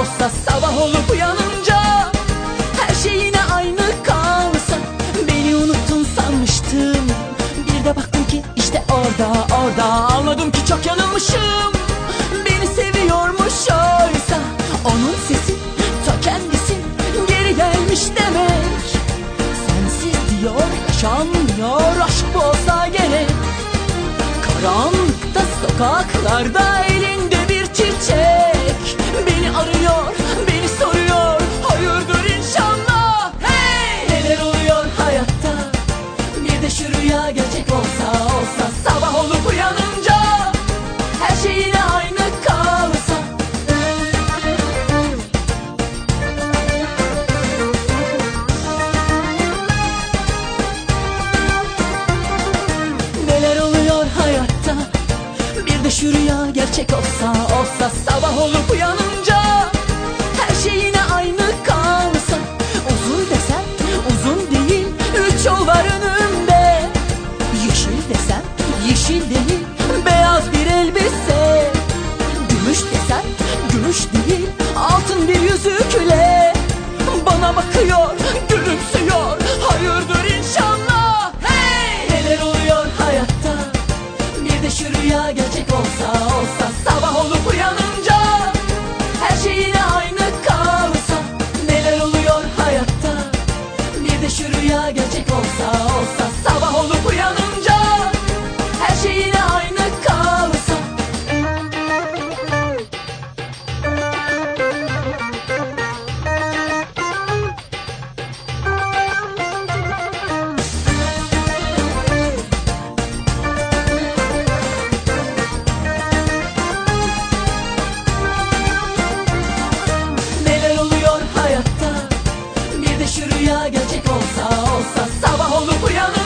olsa sabah olup uyanınca Her şey yine aynı kalsa. Beni unuttun sanmıştım Bir de baktım ki işte orada orada. Anladım ki çok yanılmışım Beni seviyormuş oysa. Onun sesi ta kendisi Geri gelmiş demek. Sensiz diyor yaşanmıyor Aşk olsa gerek. Karanlıkta sokaklarda rüya gerçek olsa olsa Sabah olup uyanınca Her şey yine aynı kalsa. Neler oluyor hayatta? Bir de şu rüya gerçek olsa olsa Sabah olup yeşil deli Beyaz bir elbise. Gümüş desen gümüş değil şu gerçek olsa olsa Sabah olup uyanır